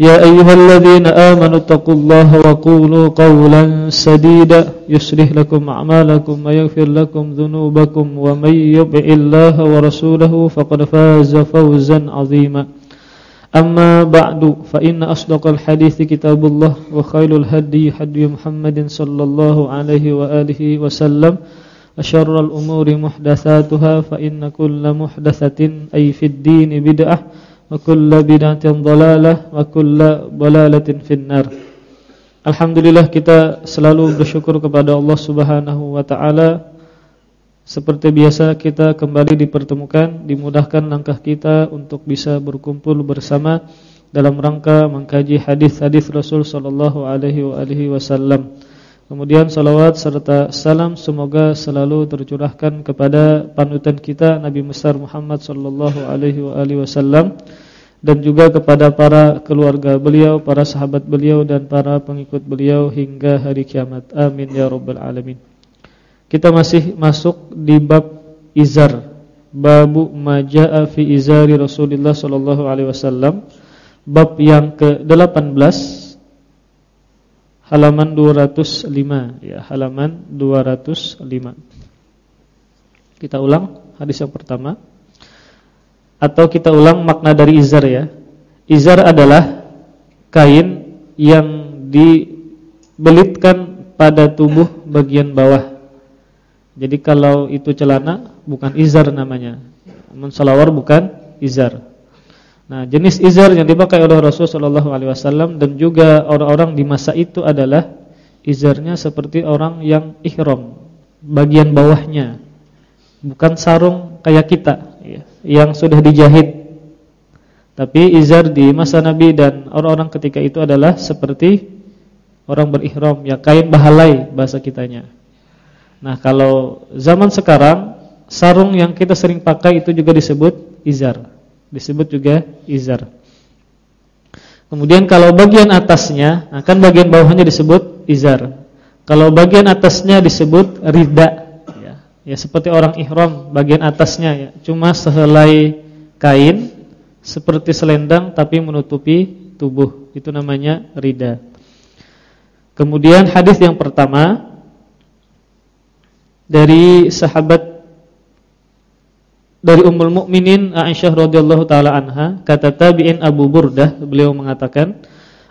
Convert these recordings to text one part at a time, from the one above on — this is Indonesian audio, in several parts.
يا أيها الذين آمنوا اتقوا الله وقولوا قولا سديدا يصلح لكم أعمالكم ويغفر لكم ذنوبكم ومن يطع الله ورسوله فقد فاز فوزا عظيما. أما بعد فإن أصدق الحديث كتاب الله وخير الهدي هدي محمد صلى الله عليه وآله وسلم. أشر الأمور محدثاتها فإن كل محدثة أي في الدين بدعة wa kullu bid'atin dhalalah wa kullu dhalalatin finnar. Alhamdulillah kita selalu bersyukur kepada Allah Subhanahu wa taala. Seperti biasa kita kembali dipertemukan, dimudahkan langkah kita untuk bisa berkumpul bersama dalam rangka mengkaji hadis-hadis Rasul sallallahu alaihi wasallam. Kemudian salawat serta salam semoga selalu tercurahkan kepada panutan kita Nabi besar Muhammad sallallahu alaihi wasallam dan juga kepada para keluarga beliau, para sahabat beliau dan para pengikut beliau hingga hari kiamat. Amin ya rabbal alamin. Kita masih masuk di bab izar. Babu majaa fi izari Rasulullah sallallahu alaihi wasallam. Bab yang ke-18 halaman 205 ya, halaman 205. Kita ulang hadis yang pertama. Atau kita ulang makna dari izar ya. Izar adalah kain yang dibelitkan pada tubuh bagian bawah. Jadi kalau itu celana bukan izar namanya. Namun salawar bukan izar. Nah, jenis izar yang dipakai oleh Rasulullah SAW dan juga orang-orang di masa itu adalah izarnya seperti orang yang ihram, bagian bawahnya, bukan sarung kayak kita ya, yang sudah dijahit. Tapi izar di masa Nabi dan orang-orang ketika itu adalah seperti orang berihram, ya kain bahalai bahasa kitanya. Nah, kalau zaman sekarang sarung yang kita sering pakai itu juga disebut izar disebut juga izar. Kemudian kalau bagian atasnya, akan bagian bawahnya disebut izar. Kalau bagian atasnya disebut rida, ya, ya seperti orang ihram, bagian atasnya ya, cuma sehelai kain seperti selendang tapi menutupi tubuh. Itu namanya rida. Kemudian hadis yang pertama dari sahabat dari Ummul Mukminin Aisyah radhiyallahu taala anha kata tabi'in Abu Burdah beliau mengatakan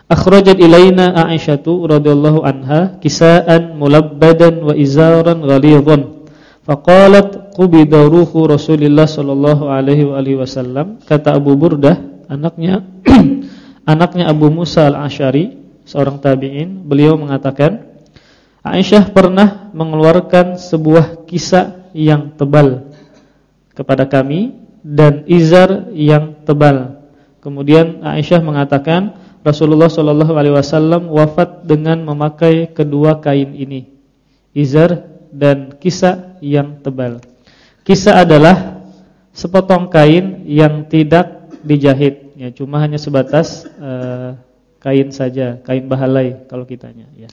akhrajat ilaina Aisyatu radhiyallahu anha kisaan mulabbadan wa izaran ghalidhan. Faqalat qubida ruhu Rasulillah sallallahu alaihi wa alihi wasallam. Kata Abu Burdah anaknya anaknya Abu Musa al-Asy'ari seorang tabi'in beliau mengatakan Aisyah pernah mengeluarkan sebuah kisah yang tebal kepada kami dan izar yang tebal. Kemudian Aisyah mengatakan Rasulullah Shallallahu alaihi wasallam wafat dengan memakai kedua kain ini, izar dan kisah yang tebal. Kisah adalah sepotong kain yang tidak dijahit, ya cuma hanya sebatas uh, kain saja, kain bahalai kalau kitanya, ya.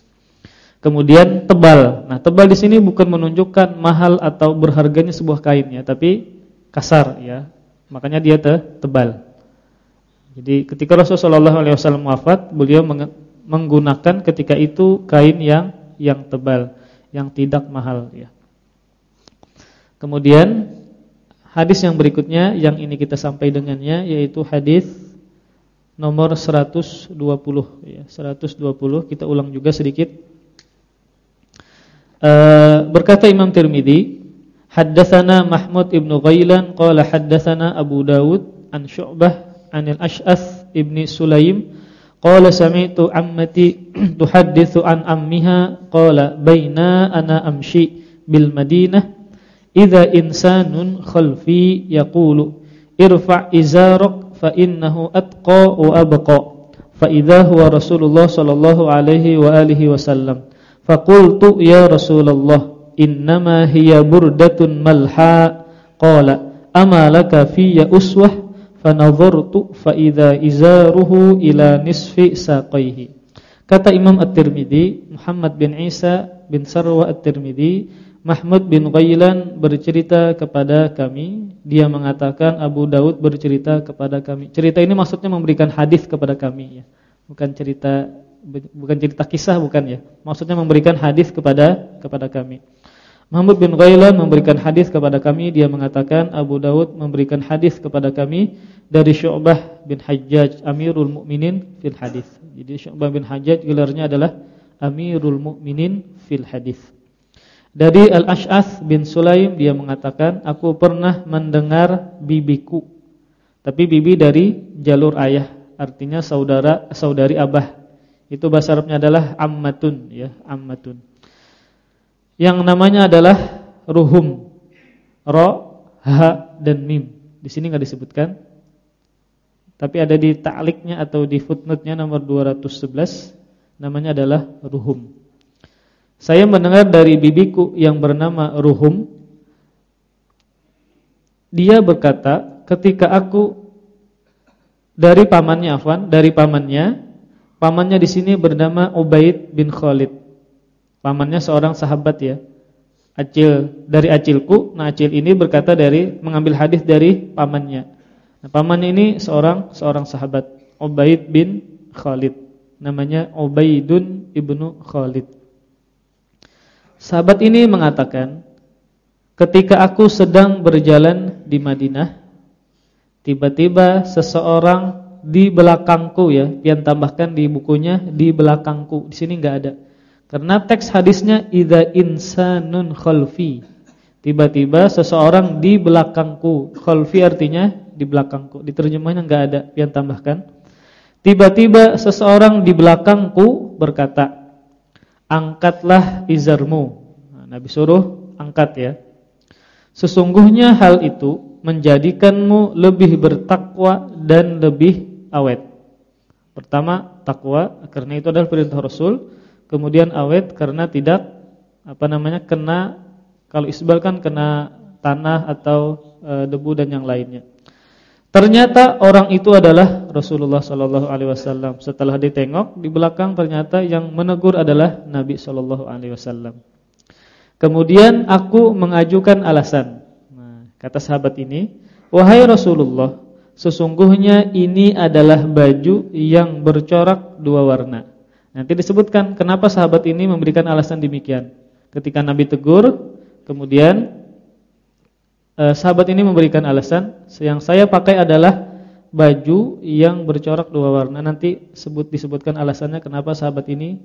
Kemudian tebal. Nah, tebal di sini bukan menunjukkan mahal atau berharganya sebuah kain ya, tapi kasar ya. Makanya dia te tebal. Jadi ketika Rasulullah SAW wafat, beliau menggunakan ketika itu kain yang yang tebal, yang tidak mahal ya. Kemudian hadis yang berikutnya yang ini kita sampai dengannya yaitu hadis nomor 120 ya, 120 kita ulang juga sedikit. Uh, berkata Imam Tirmidzi, haddatsana Mahmud ibnu Ghailan qala haddatsana Abu Dawud an Syu'bah an al-Ash'ath ibni Sulaim qala sami'tu ammati tuhadditsu an ammiha qala baina ana amshi bil Madinah idza insanun khalfi yaqulu irfa' izarak fa innahu atqa wa abqa fa idza huwa Rasulullah sallallahu alaihi wa alihi wasallam Fakultu ya Rasulullah innama hiya burdatun malha. Qala ama laka fiyya uswah? Fanadhartu fa idza izaruhu ila nisfi saqaihi. Kata Imam At-Tirmidzi Muhammad bin Isa bin Sarwa At-Tirmidzi Mahmud bin Ghailan bercerita kepada kami. Dia mengatakan Abu Daud bercerita kepada kami. Cerita ini maksudnya memberikan hadis kepada kami ya. Bukan cerita bukan cerita kisah bukan ya. Maksudnya memberikan hadis kepada kepada kami. Muhammad bin Ghailan memberikan hadis kepada kami, dia mengatakan Abu Dawud memberikan hadis kepada kami dari Syu'bah bin Hajjaj Amirul Mukminin fil hadis. Jadi Syu'bah bin Hajjaj gelarnya adalah Amirul Mukminin fil hadis. Dari Al-Ash'ath bin Sulaim dia mengatakan aku pernah mendengar bibiku. Tapi bibi dari jalur ayah, artinya saudara saudari abah itu bahasa Arabnya adalah ammatun ya, ammatun. Yang namanya adalah ruhum. Ra, ha dan mim. Di sini enggak disebutkan. Tapi ada di ta'liknya atau di footnote-nya nomor 211 namanya adalah ruhum. Saya mendengar dari bibiku yang bernama Ruhum dia berkata ketika aku dari pamannya Afwan, dari pamannya Pamannya di sini bernama Ubaid bin Khalid. Pamannya seorang sahabat ya. Acil dari Acilku. Nah, Acil ini berkata dari mengambil hadis dari pamannya. Nah, pamannya ini seorang seorang sahabat Ubaid bin Khalid. Namanya Ubaidun ibnu Khalid. Sahabat ini mengatakan, ketika aku sedang berjalan di Madinah, tiba-tiba seseorang di belakangku ya. Pian tambahkan di bukunya di belakangku. Di sini enggak ada. Karena teks hadisnya idza insanun khalfi. Tiba-tiba seseorang di belakangku. Khalfi artinya di belakangku. Di terjemahnya enggak ada. Pian tambahkan. Tiba-tiba seseorang di belakangku berkata, "Angkatlah izarmu." Nah, Nabi suruh angkat ya. Sesungguhnya hal itu menjadikanmu lebih bertakwa dan lebih awet. Pertama takwa karena itu adalah perintah Rasul, kemudian awet karena tidak apa namanya kena kalau isbal kan kena tanah atau e, debu dan yang lainnya. Ternyata orang itu adalah Rasulullah Shallallahu alaihi wasallam. Setelah ditengok di belakang ternyata yang menegur adalah Nabi Shallallahu alaihi wasallam. Kemudian aku mengajukan alasan. Nah, kata sahabat ini, "Wahai Rasulullah, sesungguhnya ini adalah baju yang bercorak dua warna. Nanti disebutkan kenapa sahabat ini memberikan alasan demikian. Ketika Nabi tegur, kemudian eh, sahabat ini memberikan alasan yang saya pakai adalah baju yang bercorak dua warna. Nanti sebut disebutkan alasannya kenapa sahabat ini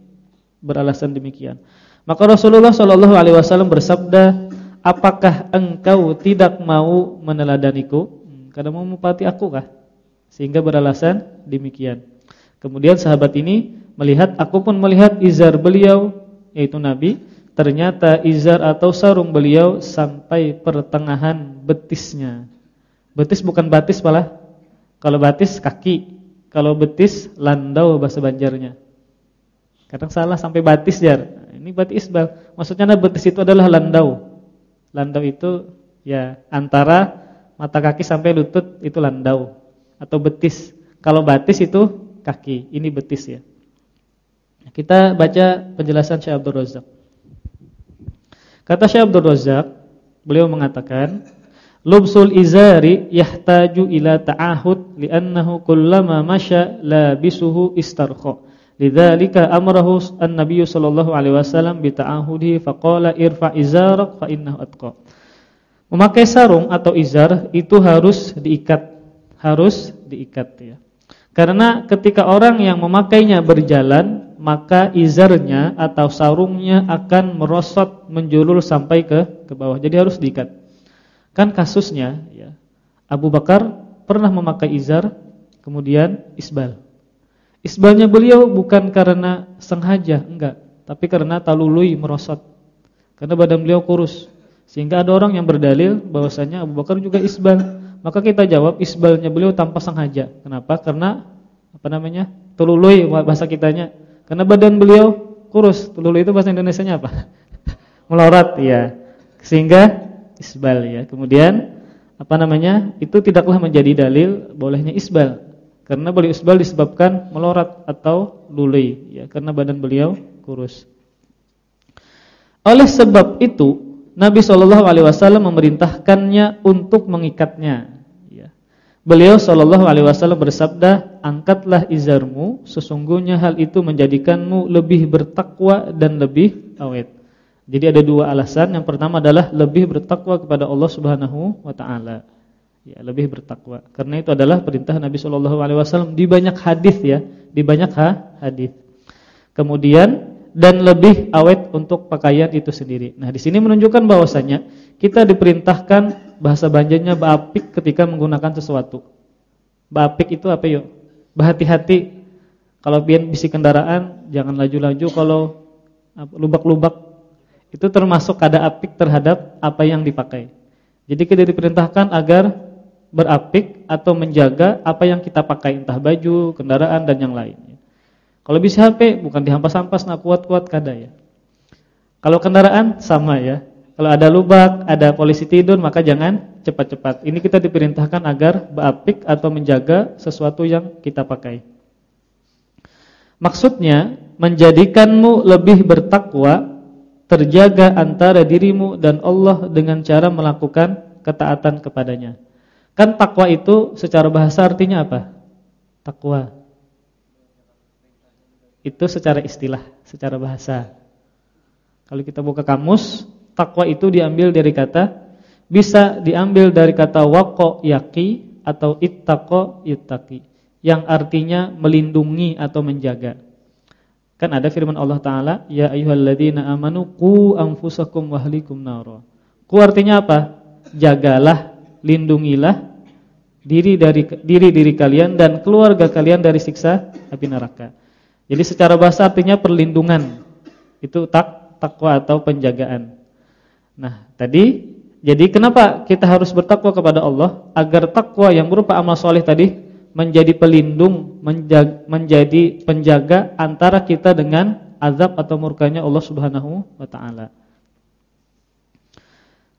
beralasan demikian. Maka Rasulullah Shallallahu alaihi wasallam bersabda, "Apakah engkau tidak mau meneladaniku?" Karena mau mempati aku kah? Sehingga beralasan demikian. Kemudian sahabat ini melihat, aku pun melihat izar beliau, yaitu Nabi, ternyata izar atau sarung beliau sampai pertengahan betisnya. Betis bukan batis malah. Kalau batis kaki, kalau betis landau bahasa Banjarnya. Kadang salah sampai batis jar. Ini batis isbal. Maksudnya betis itu adalah landau. Landau itu ya antara mata kaki sampai lutut itu landau atau betis. Kalau batis itu kaki, ini betis ya. Kita baca penjelasan Syekh Abdul Razak. Kata Syekh Abdul Razak, beliau mengatakan, "Lubsul izari yahtaju ila ta'ahud li'annahu kullama masya labisuhu istarkha." Lidzalika amrahu an-nabiy sallallahu alaihi wasallam bi ta'ahudihi faqala irfa' izarak fa innahu atqa. Memakai sarung atau izar itu harus diikat, harus diikat ya. Karena ketika orang yang memakainya berjalan, maka izarnya atau sarungnya akan merosot menjulur sampai ke ke bawah. Jadi harus diikat. Kan kasusnya ya. Abu Bakar pernah memakai izar kemudian isbal. Isbalnya beliau bukan karena sengaja, enggak, tapi karena talului merosot. Karena badan beliau kurus. Sehingga ada orang yang berdalil bahwasanya Abu Bakar juga isbal. Maka kita jawab isbalnya beliau tanpa sengaja. Kenapa? Karena apa namanya? Tulului bahasa kitanya karena badan beliau kurus. Tululu itu bahasa Indonesianya apa? Melorot ya. Sehingga isbal ya. Kemudian apa namanya? Itu tidaklah menjadi dalil bolehnya isbal. Karena beliau isbal disebabkan melorot atau lului ya, karena badan beliau kurus. Oleh sebab itu, Nabi Shallallahu alaihi wasallam memerintahkannya untuk mengikatnya Beliau sallallahu alaihi wasallam bersabda, "Angkatlah izarmu, sesungguhnya hal itu menjadikanmu lebih bertakwa dan lebih awet." Jadi ada dua alasan. Yang pertama adalah lebih bertakwa kepada Allah Subhanahu wa taala. Ya, lebih bertakwa. Karena itu adalah perintah Nabi sallallahu alaihi wasallam di banyak hadis ya, di banyak ha hadis. Kemudian dan lebih awet untuk pakaian itu sendiri. Nah, di sini menunjukkan bahwasanya kita diperintahkan bahasa Banjarnya bapik ketika menggunakan sesuatu. Bapik itu apa yuk? Berhati-hati. Kalau pian bisi kendaraan jangan laju-laju kalau lubak-lubak itu termasuk kada apik terhadap apa yang dipakai. Jadi kita diperintahkan agar berapik atau menjaga apa yang kita pakai entah baju, kendaraan dan yang lain. Kalau bisa HP bukan dihampas-hampas nak kuat-kuat kada ya. Kalau kendaraan sama ya. Kalau ada lubak, ada polisi tidur, maka jangan cepat-cepat. Ini kita diperintahkan agar beapik atau menjaga sesuatu yang kita pakai. Maksudnya, menjadikanmu lebih bertakwa, terjaga antara dirimu dan Allah dengan cara melakukan ketaatan kepadanya. Kan takwa itu secara bahasa artinya apa? Takwa. Itu secara istilah, secara bahasa. Kalau kita buka kamus, Takwa itu diambil dari kata bisa diambil dari kata waqo yaqi atau ittaqo yang artinya melindungi atau menjaga. Kan ada firman Allah taala, ya ayyuhalladzina amanu qu anfusakum wa ahlikum nar. Qu artinya apa? Jagalah, lindungilah diri dari diri diri kalian dan keluarga kalian dari siksa api neraka. Jadi secara bahasa artinya perlindungan. Itu tak takwa atau penjagaan. Nah, tadi jadi kenapa kita harus bertakwa kepada Allah agar takwa yang berupa amal soleh tadi menjadi pelindung, menjaga, menjadi penjaga antara kita dengan azab atau murkanya Allah Subhanahu wa taala.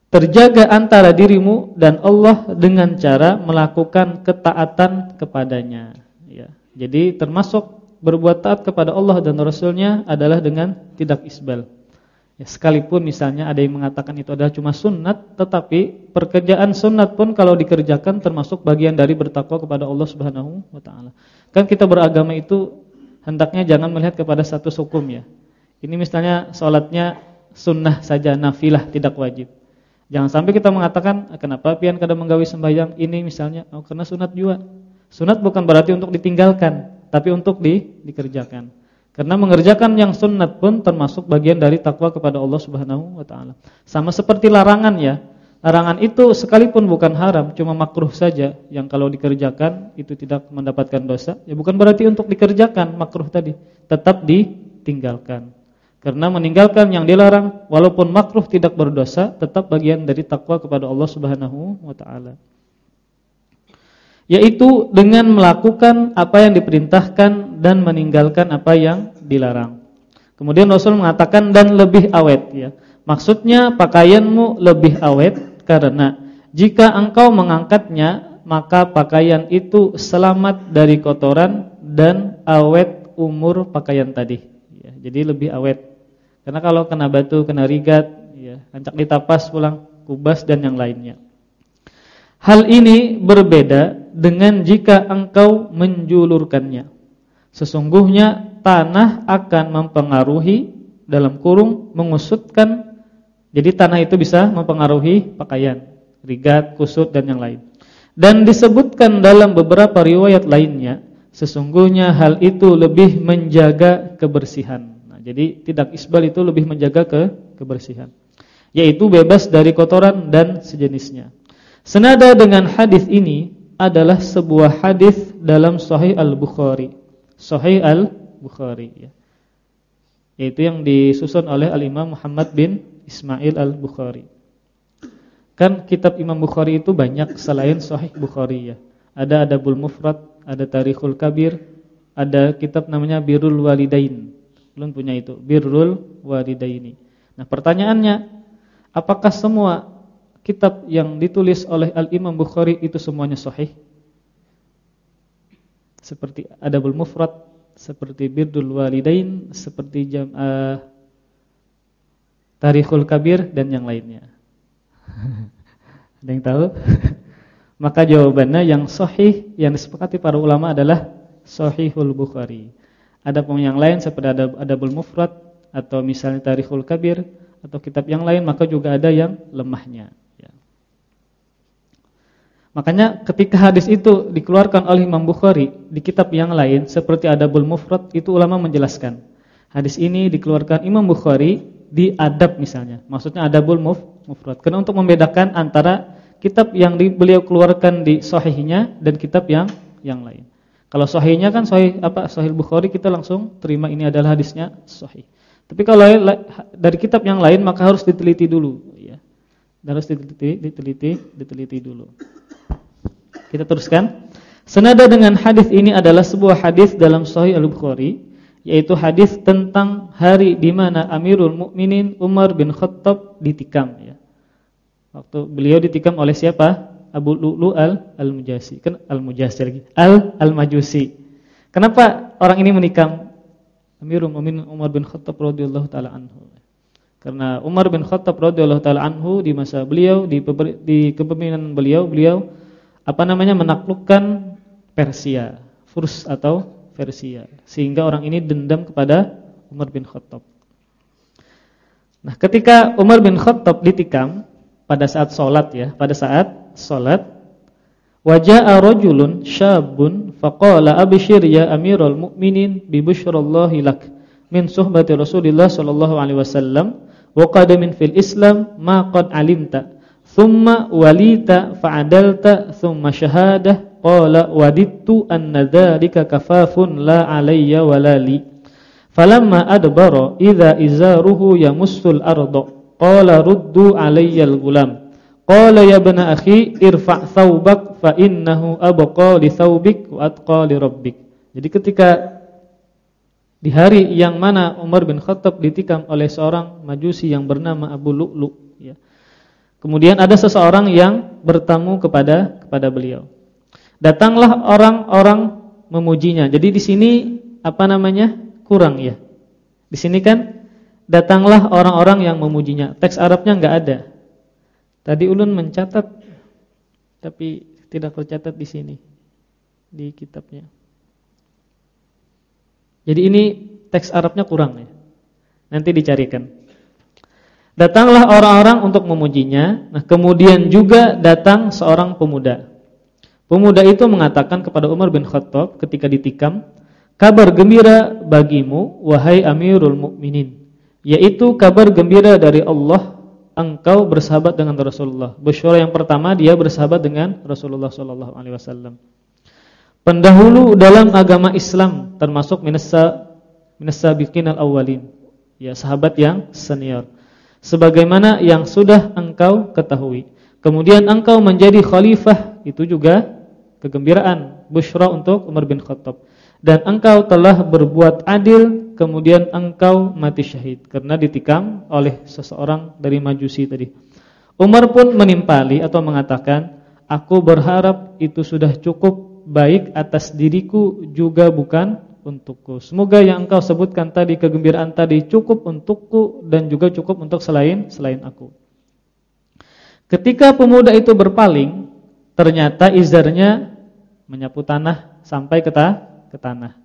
Terjaga antara dirimu dan Allah dengan cara melakukan ketaatan kepadanya, ya. Jadi termasuk berbuat taat kepada Allah dan Rasulnya adalah dengan tidak isbal. Ya, sekalipun misalnya ada yang mengatakan itu adalah cuma sunat, tetapi pekerjaan sunat pun kalau dikerjakan termasuk bagian dari bertakwa kepada Allah Subhanahu wa taala. Kan kita beragama itu hendaknya jangan melihat kepada satu hukum ya. Ini misalnya salatnya sunnah saja, nafilah tidak wajib. Jangan sampai kita mengatakan kenapa pian kada menggawi sembahyang ini misalnya, oh karena sunat juga. Sunat bukan berarti untuk ditinggalkan, tapi untuk di, dikerjakan. Karena mengerjakan yang sunnat pun termasuk bagian dari takwa kepada Allah Subhanahu wa taala. Sama seperti larangan ya. Larangan itu sekalipun bukan haram, cuma makruh saja yang kalau dikerjakan itu tidak mendapatkan dosa, ya bukan berarti untuk dikerjakan makruh tadi, tetap ditinggalkan. Karena meninggalkan yang dilarang walaupun makruh tidak berdosa, tetap bagian dari takwa kepada Allah Subhanahu wa taala yaitu dengan melakukan apa yang diperintahkan dan meninggalkan apa yang dilarang. Kemudian Rasul mengatakan dan lebih awet ya. Maksudnya pakaianmu lebih awet karena jika engkau mengangkatnya maka pakaian itu selamat dari kotoran dan awet umur pakaian tadi. Ya, jadi lebih awet. Karena kalau kena batu, kena rigat, ya, ancak ditapas pulang, kubas dan yang lainnya. Hal ini berbeda dengan jika engkau menjulurkannya. Sesungguhnya tanah akan mempengaruhi dalam kurung mengusutkan. Jadi tanah itu bisa mempengaruhi pakaian, rigat, kusut dan yang lain. Dan disebutkan dalam beberapa riwayat lainnya, Sesungguhnya hal itu lebih menjaga kebersihan. Nah, jadi tidak isbal itu lebih menjaga ke kebersihan. Yaitu bebas dari kotoran dan sejenisnya. Senada dengan hadis ini adalah sebuah hadis dalam Sahih Al-Bukhari. Sahih Al-Bukhari ya. Yaitu yang disusun oleh Al-Imam Muhammad bin Ismail Al-Bukhari. Kan kitab Imam Bukhari itu banyak selain Sahih Bukhari ya. Ada Adabul Mufrad, ada Tarikhul Kabir, ada kitab namanya Birrul Walidain. Belum punya itu, Birrul Walidaini. Nah, pertanyaannya, apakah semua kitab yang ditulis oleh Al-Imam Bukhari itu semuanya sahih? Seperti Adabul Mufrad, seperti Birrul Walidain, seperti jam, uh, Tarikhul Kabir dan yang lainnya. Ada yang tahu? Maka jawabannya yang sahih yang disepakati para ulama adalah Sahihul Bukhari. Ada pun yang lain seperti ada Adabul Mufrad atau misalnya Tarikhul Kabir atau kitab yang lain maka juga ada yang lemahnya. Ya. Makanya ketika hadis itu dikeluarkan oleh Imam Bukhari di kitab yang lain seperti Adabul Mufrad itu ulama menjelaskan. Hadis ini dikeluarkan Imam Bukhari di adab misalnya. Maksudnya adabul muf, mufrad. Karena untuk membedakan antara kitab yang di, beliau keluarkan di sahihnya dan kitab yang yang lain. Kalau sahihnya kan sahih apa Sahih Bukhari kita langsung terima ini adalah hadisnya sahih. Tapi kalau dari kitab yang lain maka harus diteliti dulu ya. Harus diteliti, diteliti, diteliti dulu. Kita teruskan. Senada dengan hadis ini adalah sebuah hadis dalam Sahih Al-Bukhari yaitu hadis tentang hari di mana Amirul Mukminin Umar bin Khattab ditikam ya. Waktu beliau ditikam oleh siapa? Abu Lu'lu al-Al-Mujasi. Kan al-Mujasi lagi. Al-Al-Majusi. Kenapa orang ini menikam Amirul Mukminin Umar bin Khattab radhiyallahu taala anhu? Karena Umar bin Khattab radhiyallahu taala anhu di masa beliau di, di kepemimpinan beliau beliau apa namanya? Menaklukkan Persia, Furs atau Persia. Sehingga orang ini dendam kepada Umar bin Khattab. Nah, ketika Umar bin Khattab ditikam pada saat sholat ya, pada saat sholat waja'a rajulun syabun faqala abshir ya amirul mu'minin bi min suhbati Rasulillah sallallahu alaihi wasallam min fil Islam ma qad alimta thumma walita fa'adalta thumma syahadah Qala wadittu anna dzalika kafafun la alayya walali. Falamma adbara idza izaruhu yamussul arda. Qala ruddu alayya al-gulam. Qala ya bana akhi irfa' thawbak fa innahu abqa li thawbik wa atqa li rabbik. Jadi ketika di hari yang mana Umar bin Khattab ditikam oleh seorang majusi yang bernama Abu Lu'lu. Kemudian ada seseorang yang bertamu kepada kepada beliau. Datanglah orang-orang memujinya. Jadi di sini apa namanya? kurang ya. Di sini kan datanglah orang-orang yang memujinya. Teks Arabnya enggak ada. Tadi ulun mencatat tapi tidak tercatat di sini di kitabnya. Jadi ini teks Arabnya kurang ya. Nanti dicarikan. Datanglah orang-orang untuk memujinya. Nah, kemudian juga datang seorang pemuda. Pemuda itu mengatakan kepada Umar bin Khattab ketika ditikam, "Kabar gembira bagimu wahai Amirul Mukminin, yaitu kabar gembira dari Allah engkau bersahabat dengan Rasulullah." Besyara yang pertama dia bersahabat dengan Rasulullah sallallahu alaihi wasallam. Pendahulu dalam agama Islam termasuk bikinal awalin. Ya, sahabat yang senior. Sebagaimana yang sudah engkau ketahui. Kemudian engkau menjadi khalifah itu juga kegembiraan, busyra untuk Umar bin Khattab. Dan engkau telah berbuat adil, kemudian engkau mati syahid karena ditikam oleh seseorang dari Majusi tadi. Umar pun menimpali atau mengatakan, "Aku berharap itu sudah cukup baik atas diriku juga bukan untukku. Semoga yang engkau sebutkan tadi kegembiraan tadi cukup untukku dan juga cukup untuk selain selain aku." Ketika pemuda itu berpaling, ternyata izarnya menyapu tanah sampai ke, ke tanah.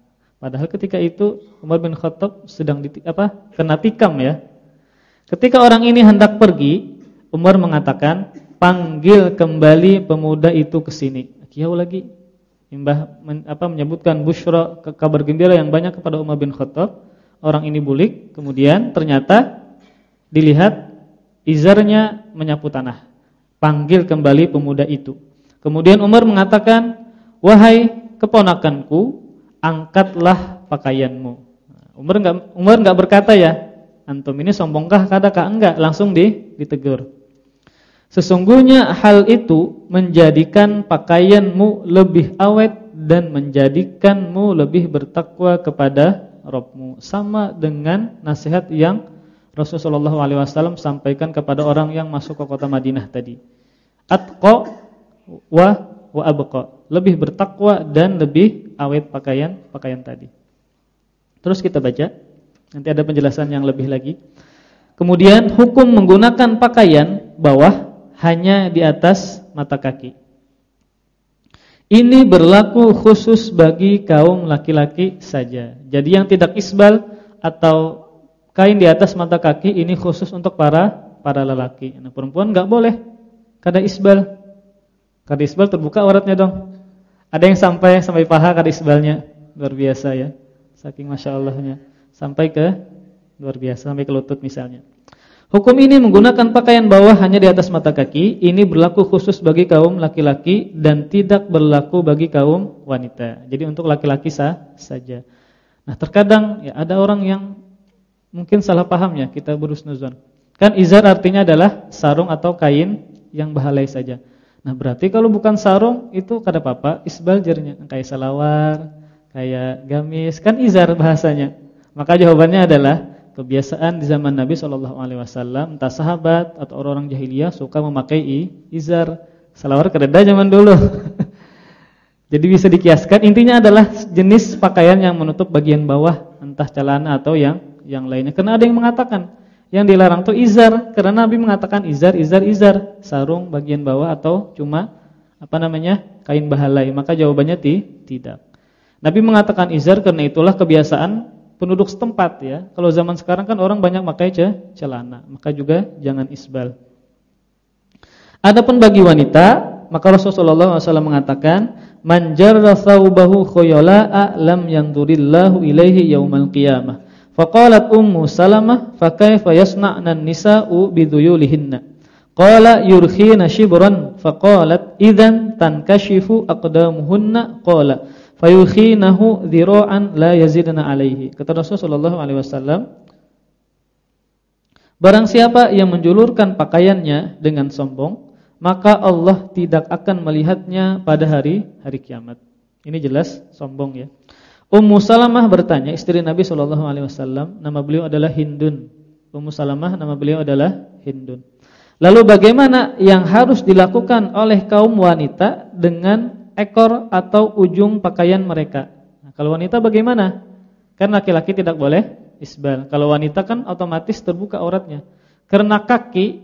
Padahal ketika itu Umar bin Khattab sedang di, apa? kena tikam ya. Ketika orang ini hendak pergi, Umar mengatakan, "Panggil kembali pemuda itu ke sini." Kiau lagi. Imbah men, apa menyebutkan busyra kabar gembira yang banyak kepada Umar bin Khattab. Orang ini bulik, kemudian ternyata dilihat izarnya menyapu tanah. Panggil kembali pemuda itu. Kemudian Umar mengatakan, "Wahai keponakanku, angkatlah pakaianmu." Umar enggak Umar enggak berkata ya, "Antum ini sombongkah?" Kadakah enggak, langsung di, ditegur. Sesungguhnya hal itu menjadikan pakaianmu lebih awet dan menjadikanmu lebih bertakwa kepada Rabbmu. Sama dengan nasihat yang Rasulullah SAW sampaikan kepada orang yang masuk ke kota Madinah tadi. Atqa wa wa abqa. Lebih bertakwa dan lebih awet pakaian pakaian tadi. Terus kita baca. Nanti ada penjelasan yang lebih lagi. Kemudian hukum menggunakan pakaian bawah hanya di atas mata kaki. Ini berlaku khusus bagi kaum laki-laki saja. Jadi yang tidak isbal atau kain di atas mata kaki ini khusus untuk para para lelaki. Nah, perempuan nggak boleh kada isbal. Kada isbal terbuka auratnya dong. Ada yang sampai sampai paha kada isbalnya. Luar biasa ya. Saking masya Allahnya. Sampai ke luar biasa sampai ke lutut misalnya. Hukum ini menggunakan pakaian bawah hanya di atas mata kaki. Ini berlaku khusus bagi kaum laki-laki dan tidak berlaku bagi kaum wanita. Jadi untuk laki-laki sah saja. Nah, terkadang ya ada orang yang mungkin salah paham ya kita berusnuzon. Kan izar artinya adalah sarung atau kain yang bahalai saja. Nah, berarti kalau bukan sarung itu kada apa-apa, isbal jarnya kayak salawar, kayak gamis, kan izar bahasanya. Maka jawabannya adalah kebiasaan di zaman Nabi Shallallahu Alaihi Wasallam, entah sahabat atau orang-orang jahiliyah suka memakai izar, salawar kereda zaman dulu. Jadi bisa dikiaskan intinya adalah jenis pakaian yang menutup bagian bawah entah celana atau yang yang lainnya. Karena ada yang mengatakan yang dilarang itu izar karena Nabi mengatakan izar izar izar sarung bagian bawah atau cuma apa namanya kain bahalai. Maka jawabannya ti, tidak. Nabi mengatakan izar karena itulah kebiasaan penduduk setempat ya. Kalau zaman sekarang kan orang banyak pakai celana, maka juga jangan isbal. Adapun bagi wanita, maka Rasulullah SAW mengatakan, "Man jarra thawbahu khuyala'a lam yandurillahu ilaihi yaumal qiyamah." Faqalat Ummu Salamah, "Fa kaifa yasna'na an-nisa'u biduyulihinna?" Qala yurkhina shibran, faqalat idzan tankashifu aqdamuhunna qala fayukhinahu dhira'an la yazidna alaihi. Kata Rasulullah sallallahu alaihi wasallam, Barang siapa yang menjulurkan pakaiannya dengan sombong, maka Allah tidak akan melihatnya pada hari hari kiamat. Ini jelas sombong ya. Ummu Salamah bertanya, istri Nabi sallallahu alaihi wasallam, nama beliau adalah Hindun. Ummu Salamah nama beliau adalah Hindun. Lalu bagaimana yang harus dilakukan oleh kaum wanita dengan ekor atau ujung pakaian mereka. Nah, kalau wanita bagaimana? Kan laki-laki tidak boleh isbal. Kalau wanita kan otomatis terbuka auratnya. Karena kaki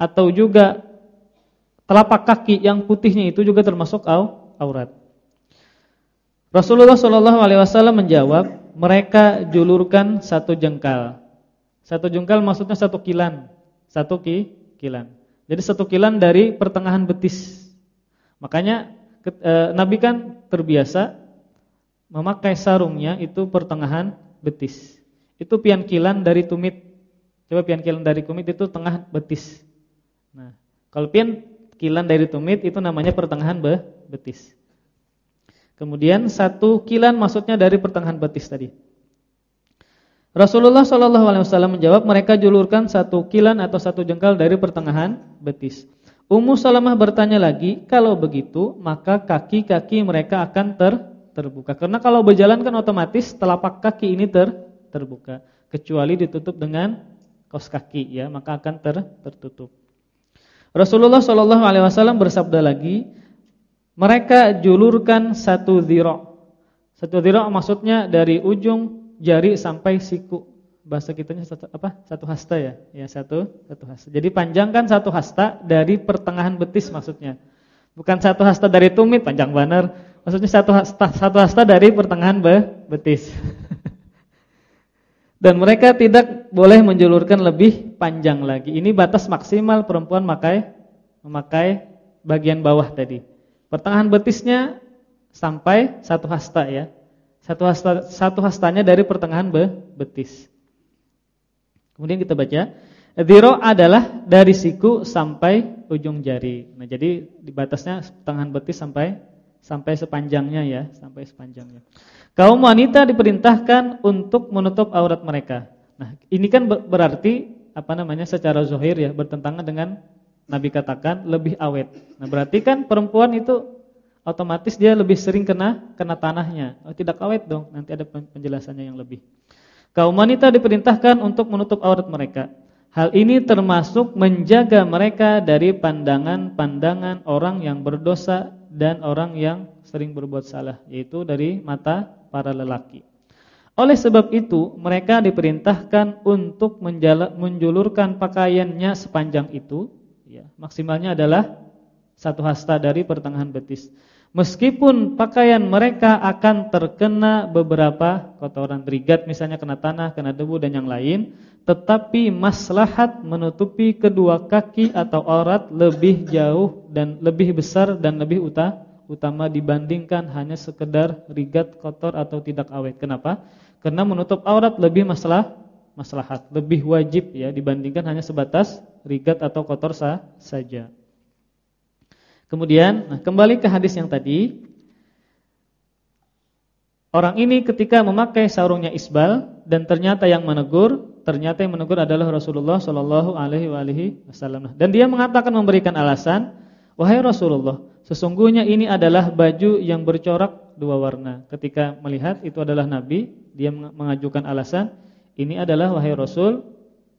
atau juga telapak kaki yang putihnya itu juga termasuk aurat. Rasulullah Shallallahu alaihi wasallam menjawab, mereka julurkan satu jengkal. Satu jengkal maksudnya satu kilan, satu ki, kilan. Jadi satu kilan dari pertengahan betis. Makanya e, Nabi kan terbiasa memakai sarungnya itu pertengahan betis. Itu piankilan dari tumit. Coba piankilan dari tumit itu tengah betis. Nah, kalau piankilan dari tumit itu namanya pertengahan be, betis. Kemudian satu kilan maksudnya dari pertengahan betis tadi. Rasulullah Shallallahu Alaihi Wasallam menjawab mereka julurkan satu kilan atau satu jengkal dari pertengahan betis. Ummu Salamah bertanya lagi, kalau begitu maka kaki-kaki mereka akan ter terbuka. Karena kalau berjalan kan otomatis telapak kaki ini ter terbuka, kecuali ditutup dengan kaos kaki ya, maka akan ter tertutup. Rasulullah Shallallahu alaihi wasallam bersabda lagi, mereka julurkan satu zira. Satu zira maksudnya dari ujung jari sampai siku bahasa kitanya satu apa? Satu hasta ya. Ya, satu satu hasta. Jadi panjangkan satu hasta dari pertengahan betis maksudnya. Bukan satu hasta dari tumit panjang benar. Maksudnya satu hasta satu hasta dari pertengahan be, betis. Dan mereka tidak boleh menjulurkan lebih panjang lagi. Ini batas maksimal perempuan memakai memakai bagian bawah tadi. Pertengahan betisnya sampai satu hasta ya. Satu hasta satu hastanya dari pertengahan be, betis. Kemudian kita baca, dhiro adalah dari siku sampai ujung jari. Nah, jadi di batasnya pertengahan betis sampai sampai sepanjangnya ya, sampai sepanjangnya. Kaum wanita diperintahkan untuk menutup aurat mereka. Nah, ini kan berarti apa namanya secara zahir ya bertentangan dengan Nabi katakan lebih awet. Nah, berarti kan perempuan itu otomatis dia lebih sering kena kena tanahnya. Oh, tidak awet dong. Nanti ada penjelasannya yang lebih. Kaum wanita diperintahkan untuk menutup aurat mereka. Hal ini termasuk menjaga mereka dari pandangan-pandangan orang yang berdosa dan orang yang sering berbuat salah, yaitu dari mata para lelaki. Oleh sebab itu, mereka diperintahkan untuk menjulurkan pakaiannya sepanjang itu, ya, maksimalnya adalah satu hasta dari pertengahan betis. Meskipun pakaian mereka akan terkena beberapa kotoran rigat misalnya kena tanah, kena debu dan yang lain, tetapi maslahat menutupi kedua kaki atau aurat lebih jauh dan lebih besar dan lebih utama dibandingkan hanya sekedar rigat kotor atau tidak awet. Kenapa? Karena menutup aurat lebih masalah maslahat, lebih wajib ya dibandingkan hanya sebatas rigat atau kotor sah saja. Kemudian nah kembali ke hadis yang tadi. Orang ini ketika memakai sarungnya isbal dan ternyata yang menegur, ternyata yang menegur adalah Rasulullah Shallallahu alaihi wasallam. Dan dia mengatakan memberikan alasan, "Wahai Rasulullah, sesungguhnya ini adalah baju yang bercorak dua warna." Ketika melihat itu adalah Nabi, dia mengajukan alasan, "Ini adalah wahai Rasul,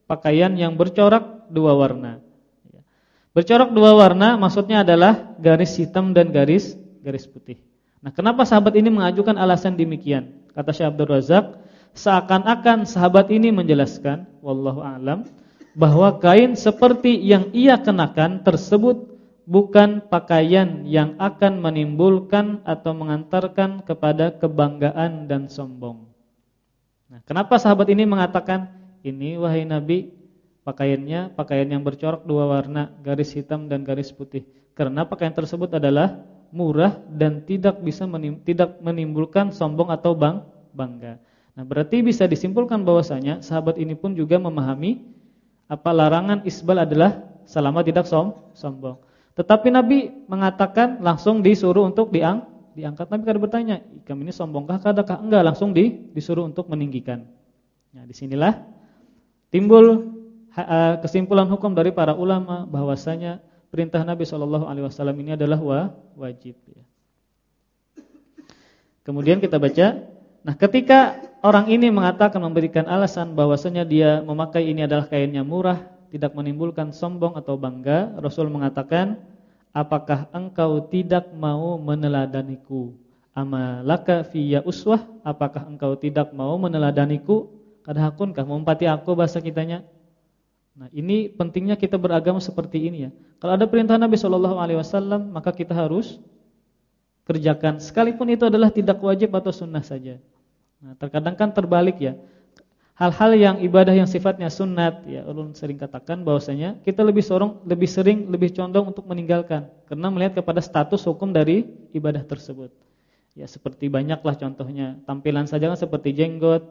pakaian yang bercorak dua warna." Bercorak dua warna maksudnya adalah garis hitam dan garis garis putih. Nah, kenapa sahabat ini mengajukan alasan demikian? Kata Syekh Abdul Razak, seakan-akan sahabat ini menjelaskan, wallahu a'lam, bahwa kain seperti yang ia kenakan tersebut bukan pakaian yang akan menimbulkan atau mengantarkan kepada kebanggaan dan sombong. Nah, kenapa sahabat ini mengatakan, "Ini wahai Nabi, Pakaiannya pakaian yang bercorak dua warna, garis hitam dan garis putih. Karena pakaian tersebut adalah murah dan tidak bisa menim, tidak menimbulkan sombong atau bang bangga. Nah, berarti bisa disimpulkan bahwasanya sahabat ini pun juga memahami apa larangan isbal adalah selama tidak som, sombong. Tetapi Nabi mengatakan langsung disuruh untuk diang, diangkat. Nabi kada bertanya, "Kami ini sombongkah kadakah?" Enggak, langsung di, disuruh untuk meninggikan. Nah, di sinilah timbul kesimpulan hukum dari para ulama bahwasanya perintah Nabi Shallallahu alaihi wasallam ini adalah wa, wajib ya. Kemudian kita baca, nah ketika orang ini mengatakan memberikan alasan bahwasanya dia memakai ini adalah kainnya murah, tidak menimbulkan sombong atau bangga, Rasul mengatakan, "Apakah engkau tidak mau meneladaniku? Amalaka fiyya uswah? Apakah engkau tidak mau meneladaniku? Kadahakunkah mempati aku bahasa kitanya?" Nah, ini pentingnya kita beragama seperti ini ya. Kalau ada perintah Nabi Shallallahu alaihi wasallam, maka kita harus kerjakan sekalipun itu adalah tidak wajib atau sunnah saja. Nah, terkadang kan terbalik ya. Hal-hal yang ibadah yang sifatnya sunat ya, ulun sering katakan bahwasanya kita lebih sorong, lebih sering, lebih condong untuk meninggalkan karena melihat kepada status hukum dari ibadah tersebut. Ya, seperti banyaklah contohnya. Tampilan saja kan seperti jenggot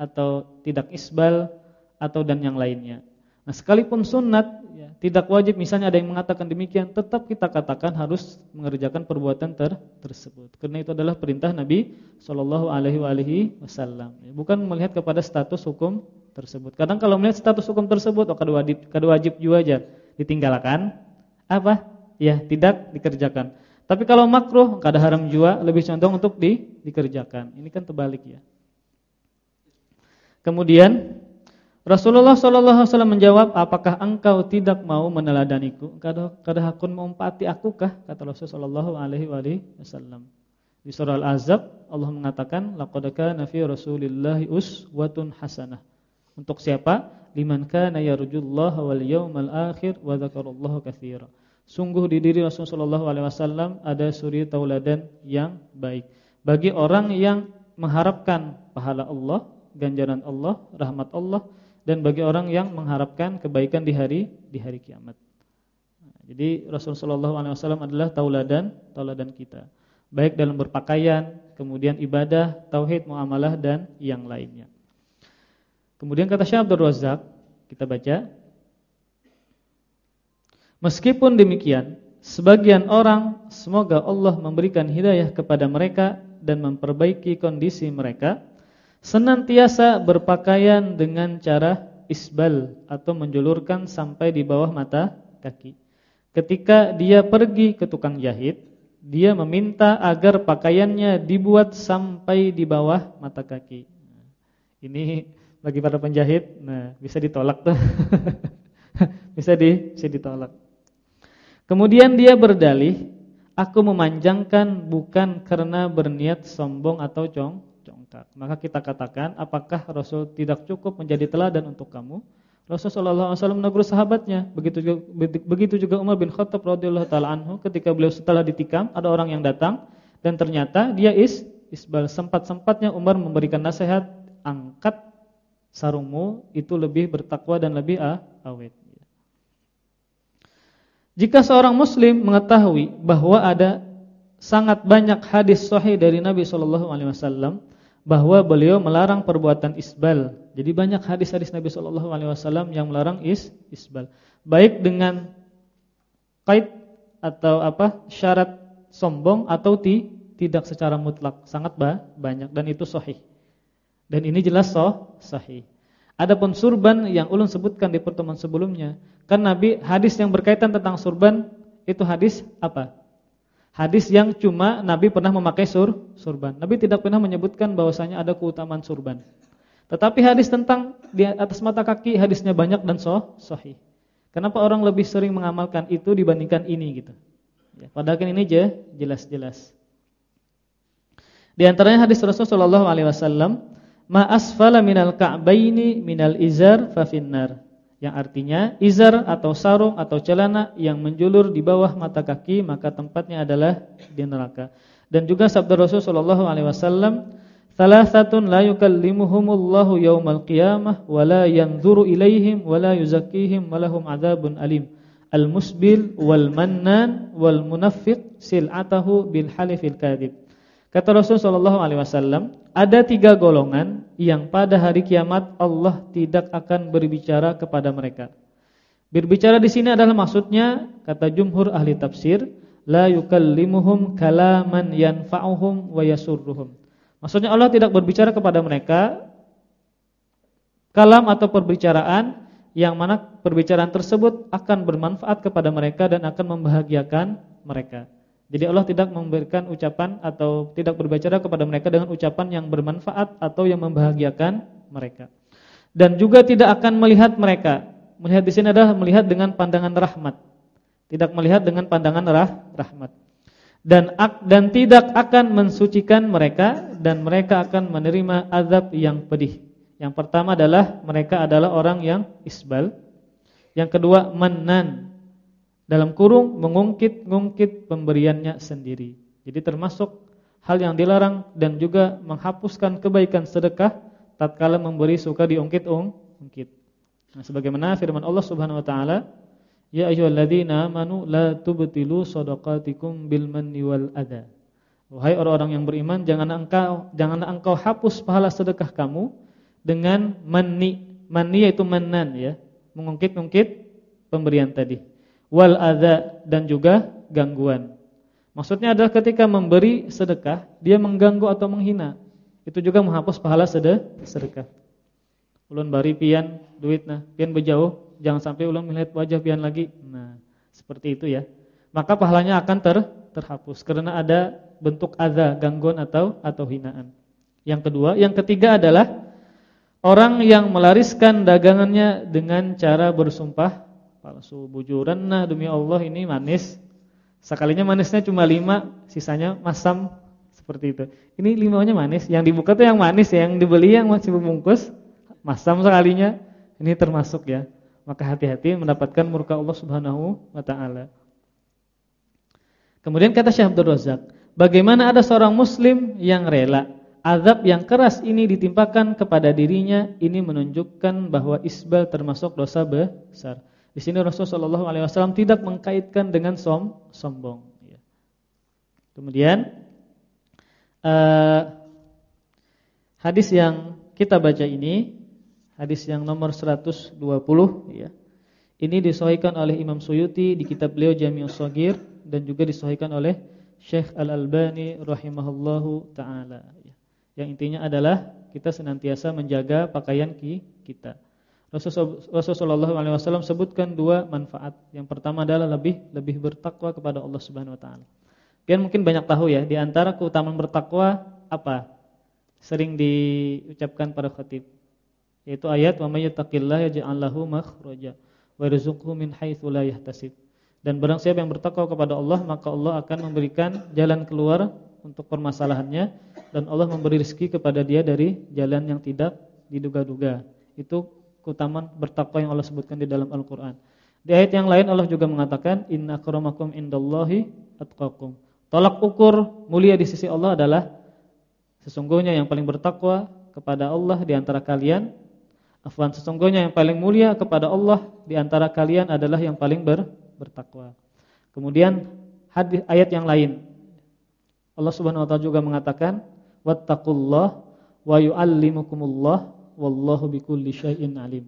atau tidak isbal atau dan yang lainnya. Nah, sekalipun sunat ya, tidak wajib misalnya ada yang mengatakan demikian, tetap kita katakan harus mengerjakan perbuatan ter tersebut. Karena itu adalah perintah Nabi Shallallahu alaihi wasallam. Ya, bukan melihat kepada status hukum tersebut. Kadang kalau melihat status hukum tersebut, oh wajib kada wajib juga ditinggalkan. Apa? Ya, tidak dikerjakan. Tapi kalau makruh, kada haram juga, lebih condong untuk di, dikerjakan. Ini kan terbalik ya. Kemudian Rasulullah sallallahu alaihi wasallam menjawab, "Apakah engkau tidak mau meneladaniku? Kada kada hakun aku kah?" kata Rasulullah sallallahu alaihi wasallam. Di surah Al-Ahzab Allah mengatakan, "Laqad kana fi Rasulillahi uswatun hasanah." Untuk siapa? Liman kana yarjullaha wal yawmal akhir wa dzakarallaha. Sungguh di diri Rasulullah sallallahu alaihi wasallam ada suri tauladan yang baik bagi orang yang mengharapkan pahala Allah, ganjaran Allah, rahmat Allah dan bagi orang yang mengharapkan kebaikan di hari di hari kiamat. Jadi Rasulullah SAW adalah tauladan tauladan kita. baik dalam berpakaian, kemudian ibadah, tauhid, muamalah dan yang lainnya. Kemudian kata Syekh Abdul Razak, kita baca Meskipun demikian, sebagian orang semoga Allah memberikan hidayah kepada mereka dan memperbaiki kondisi mereka senantiasa berpakaian dengan cara isbal atau menjulurkan sampai di bawah mata kaki. Ketika dia pergi ke tukang jahit, dia meminta agar pakaiannya dibuat sampai di bawah mata kaki. Ini bagi para penjahit, nah bisa ditolak tuh. bisa di bisa ditolak. Kemudian dia berdalih, aku memanjangkan bukan karena berniat sombong atau cong congkak. Maka kita katakan, apakah Rasul tidak cukup menjadi teladan untuk kamu? Rasulullah SAW menegur sahabatnya. Begitu juga, begitu juga Umar bin Khattab radhiyallahu taala anhu ketika beliau setelah ditikam, ada orang yang datang dan ternyata dia is isbal sempat-sempatnya Umar memberikan nasihat, angkat sarungmu itu lebih bertakwa dan lebih ah, awet. Jika seorang muslim mengetahui bahwa ada sangat banyak hadis sahih dari Nabi sallallahu alaihi wasallam bahwa beliau melarang perbuatan isbal. Jadi banyak hadis-hadis Nabi sallallahu alaihi wasallam yang melarang is isbal. Baik dengan kait atau apa? syarat sombong atau ti, tidak secara mutlak, sangat banyak dan itu sahih. Dan ini jelas soh, sahih. Adapun surban yang ulun sebutkan di pertemuan sebelumnya, kan Nabi hadis yang berkaitan tentang surban itu hadis apa? Hadis yang cuma Nabi pernah memakai sur surban. Nabi tidak pernah menyebutkan bahwasanya ada keutamaan surban. Tetapi hadis tentang di atas mata kaki hadisnya banyak dan soh, sahih. Kenapa orang lebih sering mengamalkan itu dibandingkan ini gitu? Ya, padahal kan ini je jelas-jelas. Di antaranya hadis Rasulullah sallallahu alaihi wasallam ma asfala minal ka'baini minal izar fa finnar. Yang artinya izar atau sarung atau celana yang menjulur di bawah mata kaki maka tempatnya adalah di neraka. Dan juga sabda Rasul sallallahu alaihi wasallam, "Thalathatun la yukallimuhumullahu yaumal qiyamah wa la yanzuru ilaihim wa la yuzakkihim wa lahum adzabun alim." Al-musbil wal mannan wal munaffiq sil'atahu bil halifil kadhib. Kata Alaihi Wasallam, ada tiga golongan yang pada hari kiamat Allah tidak akan berbicara kepada mereka. Berbicara di sini adalah maksudnya kata jumhur ahli tafsir, la yukallimuhum kalaman yanfa'uhum wa yasurruhum. Maksudnya Allah tidak berbicara kepada mereka kalam atau perbicaraan yang mana perbicaraan tersebut akan bermanfaat kepada mereka dan akan membahagiakan mereka. Jadi Allah tidak memberikan ucapan atau tidak berbicara kepada mereka dengan ucapan yang bermanfaat atau yang membahagiakan mereka. Dan juga tidak akan melihat mereka. Melihat di sini adalah melihat dengan pandangan rahmat. Tidak melihat dengan pandangan rah, rahmat. Dan dan tidak akan mensucikan mereka dan mereka akan menerima azab yang pedih. Yang pertama adalah mereka adalah orang yang isbal. Yang kedua manan dalam kurung mengungkit-ungkit pemberiannya sendiri. Jadi termasuk hal yang dilarang dan juga menghapuskan kebaikan sedekah tatkala memberi suka diungkit-ungkit. Nah, sebagaimana firman Allah Subhanahu wa taala, "Ya ayyuhalladzina amanu la tubtilu shadaqatikum bil manni wal adha." Wahai orang-orang yang beriman, jangan engkau janganlah engkau hapus pahala sedekah kamu dengan manni. Manni yaitu manan ya, mengungkit-ungkit pemberian tadi wal adza dan juga gangguan. Maksudnya adalah ketika memberi sedekah dia mengganggu atau menghina. Itu juga menghapus pahala sedekah. Ulun bari pian duit nah, pian berjauh, jangan sampai ulun melihat wajah pian lagi. Nah, seperti itu ya. Maka pahalanya akan ter terhapus karena ada bentuk adza, gangguan atau atau hinaan. Yang kedua, yang ketiga adalah orang yang melariskan dagangannya dengan cara bersumpah palsu bujuran nah demi Allah ini manis. Sekalinya manisnya cuma lima sisanya masam. Seperti itu. Ini limanya manis. Yang dibuka tuh yang manis yang dibeli yang masih bungkus masam sekalinya. Ini termasuk ya. Maka hati-hati mendapatkan murka Allah Subhanahu wa taala. Kemudian kata Syekh Abdul Razak bagaimana ada seorang muslim yang rela azab yang keras ini ditimpakan kepada dirinya? Ini menunjukkan bahwa isbal termasuk dosa besar di sini Rasulullah SAW tidak mengkaitkan dengan som, sombong. Ya. Kemudian uh, hadis yang kita baca ini hadis yang nomor 120 ya. Ini disahihkan oleh Imam Suyuti di kitab beliau Jami'us Shaghir dan juga disahihkan oleh Syekh Al-Albani rahimahullahu taala ya. Yang intinya adalah kita senantiasa menjaga pakaian kita. Rasulullah SAW sebutkan dua manfaat. Yang pertama adalah lebih lebih bertakwa kepada Allah Subhanahu Wa Taala. Kalian mungkin banyak tahu ya, di antara keutamaan bertakwa apa? Sering diucapkan pada khatib. Yaitu ayat wa may yattaqillaha yaj'al lahu makhraja wa yarzuqhu min haitsu la yahtasib. Dan barang siapa yang bertakwa kepada Allah, maka Allah akan memberikan jalan keluar untuk permasalahannya dan Allah memberi rezeki kepada dia dari jalan yang tidak diduga-duga. Itu keutamaan bertakwa yang Allah sebutkan di dalam Al-Qur'an. Di ayat yang lain Allah juga mengatakan inna akramakum indallahi atqakum. Tolak ukur mulia di sisi Allah adalah sesungguhnya yang paling bertakwa kepada Allah di antara kalian. Afwan sesungguhnya yang paling mulia kepada Allah di antara kalian adalah yang paling ber, bertakwa. Kemudian hadis ayat yang lain Allah Subhanahu wa taala juga mengatakan wattaqullah wa yuallimukumullah wallahu bikulli syai'in alim.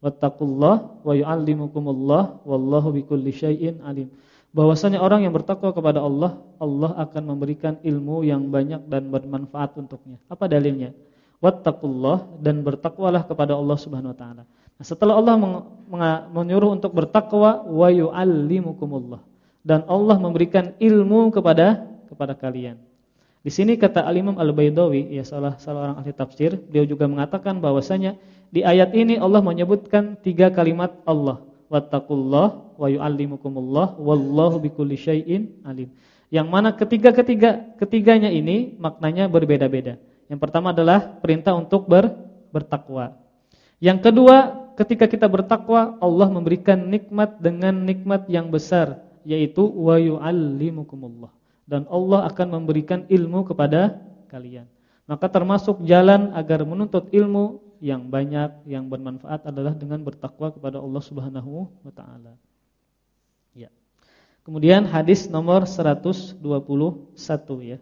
Wattaqullah wa yu'allimukumullah wallahu bikulli syai'in alim. Bahwasanya orang yang bertakwa kepada Allah, Allah akan memberikan ilmu yang banyak dan bermanfaat untuknya. Apa dalilnya? Wattaqullah dan bertakwalah kepada Allah Subhanahu wa taala. Nah, setelah Allah menyuruh untuk bertakwa wa yu'allimukumullah dan Allah memberikan ilmu kepada kepada kalian. Di sini kata Al-Imam Al-Baidawi, ya salah salah orang ahli tafsir, beliau juga mengatakan bahwasanya di ayat ini Allah menyebutkan tiga kalimat Allah, wattaqullah wa yuallimukumullah wallahu bikulli syai'in alim. Yang mana ketiga-ketiga ketiganya ini maknanya berbeda-beda. Yang pertama adalah perintah untuk ber, bertakwa. Yang kedua, ketika kita bertakwa, Allah memberikan nikmat dengan nikmat yang besar, yaitu wa yuallimukumullah dan Allah akan memberikan ilmu kepada kalian. Maka termasuk jalan agar menuntut ilmu yang banyak, yang bermanfaat adalah dengan bertakwa kepada Allah Subhanahu wa taala. Ya. Kemudian hadis nomor 121 ya.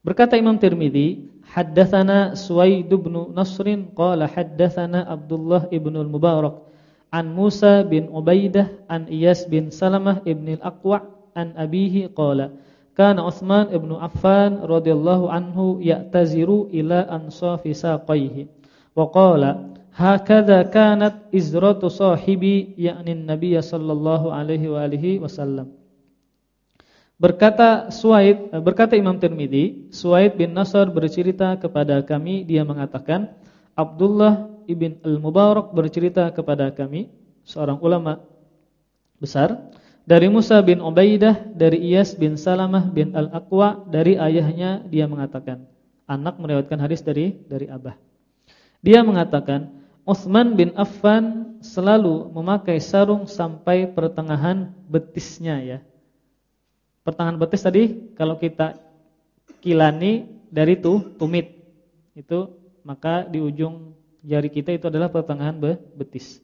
Berkata Imam Tirmizi, haddatsana Suwaid bin Nasrin qala haddatsana Abdullah ibn al-Mubarak an Musa bin Ubaidah an Iyas bin Salamah ibn al-Aqwa' an abihi qala kana Utsman ibn Affan radhiyallahu anhu ya'taziru ila ansafi saqaihi. Wa qala hakadha kanat izratu sahibi yakni nabiy sallallahu alaihi wa alihi wasallam. Berkata Suaid berkata Imam Tirmizi, Suaid bin Nasr bercerita kepada kami dia mengatakan Abdullah ibn Al-Mubarak bercerita kepada kami seorang ulama besar dari Musa bin Ubaidah, dari Iyas bin Salamah bin Al-Aqwa, dari ayahnya dia mengatakan, anak meriwayatkan hadis dari dari abah. Dia mengatakan, Utsman bin Affan selalu memakai sarung sampai pertengahan betisnya ya. Pertengahan betis tadi kalau kita kilani dari itu tumit. Itu maka di ujung jari kita itu adalah pertengahan betis.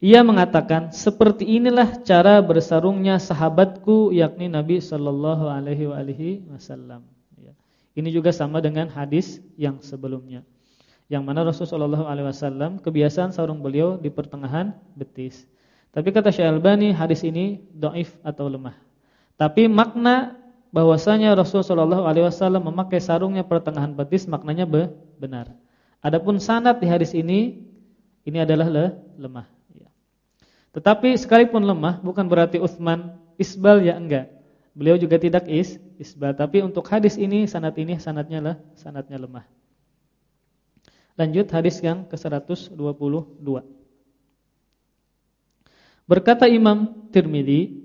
Ia mengatakan, seperti inilah cara bersarungnya sahabatku yakni Nabi sallallahu alaihi wasallam. Ya. Ini juga sama dengan hadis yang sebelumnya. Yang mana Rasulullah alaihi wasallam kebiasaan sarung beliau di pertengahan betis. Tapi kata Syekh Albani hadis ini dhaif atau lemah. Tapi makna bahwasanya Rasulullah alaihi wasallam memakai sarungnya pertengahan betis maknanya benar. Adapun sanad di hadis ini ini adalah le, lemah. Tetapi sekalipun lemah bukan berarti Utsman isbal ya enggak. Beliau juga tidak is isbal, tapi untuk hadis ini sanad ini sanadnya lah sanadnya lemah. Lanjut hadis yang ke-122. Berkata Imam Tirmizi,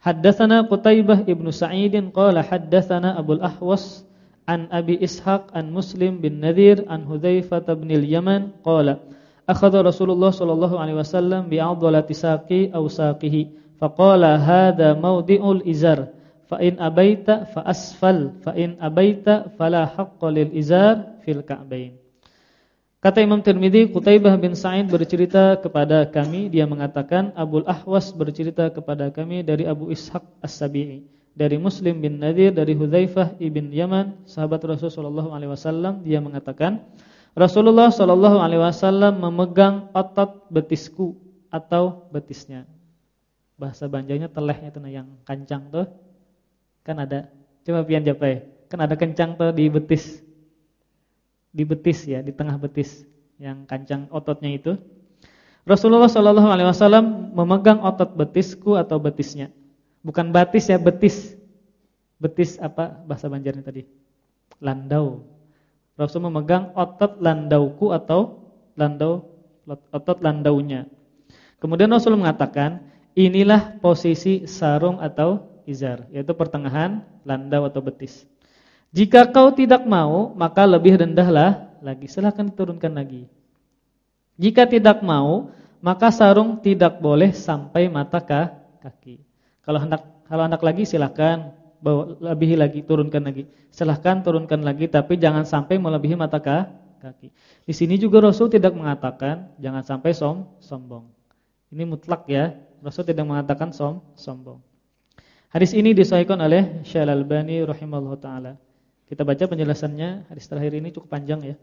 haddatsana Qutaibah ibnu Sa'id qala haddatsana Abu al-Ahwas an Abi Ishaq an Muslim bin Nadir an Hudzaifah bin al-Yaman qala akhadha Rasulullah sallallahu alaihi wasallam bi'adlati saqi aw saqihi faqala hadha mawdi'ul izar fa in abaita fa asfal fa in abaita fala haqqa lil izar fil ka'bain Kata Imam Tirmidzi, Qutaibah bin Sa'id bercerita kepada kami, dia mengatakan Abul Ahwas bercerita kepada kami dari Abu Ishaq As-Sabi'i. dari Muslim bin Nadir dari Hudzaifah ibn Yaman sahabat Rasulullah alaihi wasallam dia mengatakan Rasulullah Shallallahu alaihi wasallam memegang otot betisku atau betisnya. Bahasa Banjarnya telehnya itu nah yang kancang tuh. Kan ada. Coba pian japai. Kan ada kencang tuh di betis. Di betis ya, di tengah betis yang kancang ototnya itu. Rasulullah Shallallahu alaihi wasallam memegang otot betisku atau betisnya. Bukan batis ya, betis. Betis apa bahasa Banjarnya tadi? Landau. Rasul memegang otot landauku atau landau otot landaunya. Kemudian Rasul mengatakan, inilah posisi sarung atau izar, yaitu pertengahan landau atau betis. Jika kau tidak mau, maka lebih rendahlah lagi. Silahkan turunkan lagi. Jika tidak mau, maka sarung tidak boleh sampai mata kaki. Kalau hendak kalau hendak lagi silahkan bawa lebih lagi turunkan lagi. Silahkan turunkan lagi tapi jangan sampai melebihi mata kaki. Di sini juga Rasul tidak mengatakan jangan sampai som sombong. Ini mutlak ya. Rasul tidak mengatakan som sombong. Hadis ini disahihkan oleh Syekh Al-Albani taala. Kita baca penjelasannya, hadis terakhir ini cukup panjang ya.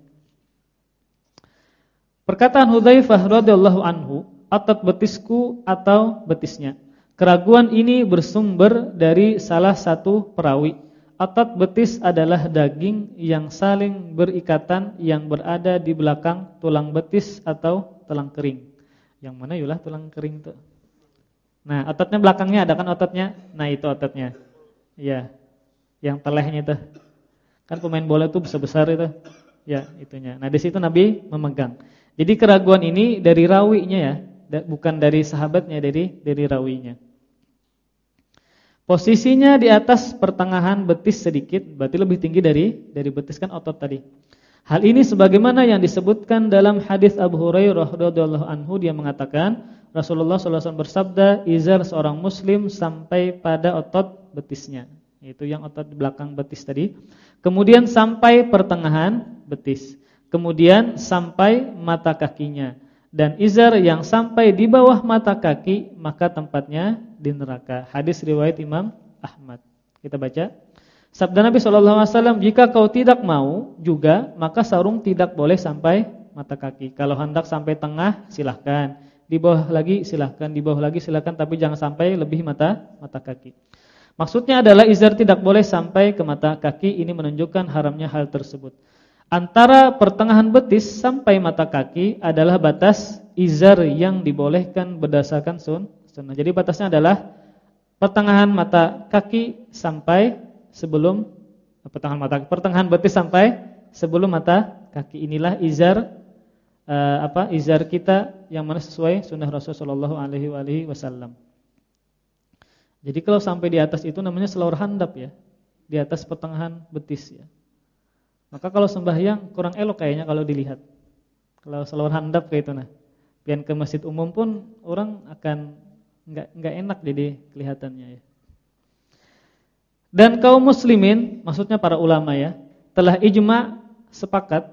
Perkataan Hudzaifah radhiyallahu anhu, "Atat betisku atau betisnya." Keraguan ini bersumber dari salah satu perawi. Otot betis adalah daging yang saling berikatan yang berada di belakang tulang betis atau tulang kering. Yang mana yulah tulang kering itu? Nah, ototnya belakangnya ada kan ototnya? Nah, itu ototnya. Iya. Yang telehnya itu. Kan pemain bola itu besar-besar itu. Ya, itunya. Nah, di situ Nabi memegang. Jadi keraguan ini dari rawinya ya, bukan dari sahabatnya, dari dari rawinya. Posisinya di atas pertengahan betis sedikit, berarti lebih tinggi dari dari betis kan otot tadi. Hal ini sebagaimana yang disebutkan dalam hadis Abu Hurairah radhiyallahu anhu dia mengatakan Rasulullah SAW bersabda izar seorang muslim sampai pada otot betisnya yaitu yang otot di belakang betis tadi kemudian sampai pertengahan betis kemudian sampai mata kakinya dan izar yang sampai di bawah mata kaki maka tempatnya di neraka. Hadis riwayat Imam Ahmad. Kita baca. Sabda Nabi SAW, jika kau tidak mau juga, maka sarung tidak boleh sampai mata kaki. Kalau hendak sampai tengah, silahkan. Di bawah lagi silahkan, di bawah lagi silahkan, tapi jangan sampai lebih mata mata kaki. Maksudnya adalah izar tidak boleh sampai ke mata kaki. Ini menunjukkan haramnya hal tersebut. Antara pertengahan betis sampai mata kaki adalah batas izar yang dibolehkan berdasarkan sun sunnah. Jadi batasnya adalah pertengahan mata kaki sampai sebelum pertengahan mata pertengahan betis sampai sebelum mata kaki. Inilah izar uh, apa? Izar kita yang mana sesuai sunnah Rasulullah alaihi wasallam. Jadi kalau sampai di atas itu namanya selawar handap ya. Di atas pertengahan betis ya. Maka kalau sembahyang kurang elok kayaknya kalau dilihat. Kalau selawar handap kayak itu nah. Pian ke masjid umum pun orang akan enggak enggak enak jadi kelihatannya ya. Dan kaum muslimin, maksudnya para ulama ya, telah ijma sepakat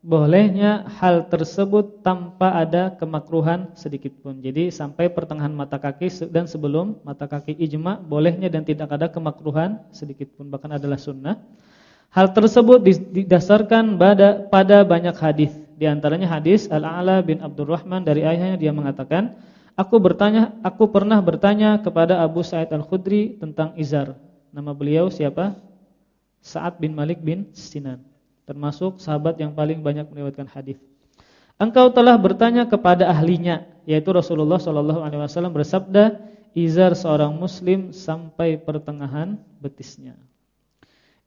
bolehnya hal tersebut tanpa ada kemakruhan sedikit pun. Jadi sampai pertengahan mata kaki dan sebelum mata kaki ijma bolehnya dan tidak ada kemakruhan sedikit pun bahkan adalah sunnah. Hal tersebut didasarkan pada, banyak hadis. Di antaranya hadis Al-A'la bin Abdurrahman dari ayahnya dia mengatakan, "Aku bertanya, aku pernah bertanya kepada Abu Sa'id Al-Khudri tentang izar." Nama beliau siapa? Sa'ad bin Malik bin Sinan, termasuk sahabat yang paling banyak meriwayatkan hadis. Engkau telah bertanya kepada ahlinya, yaitu Rasulullah sallallahu alaihi wasallam bersabda, "Izar seorang muslim sampai pertengahan betisnya."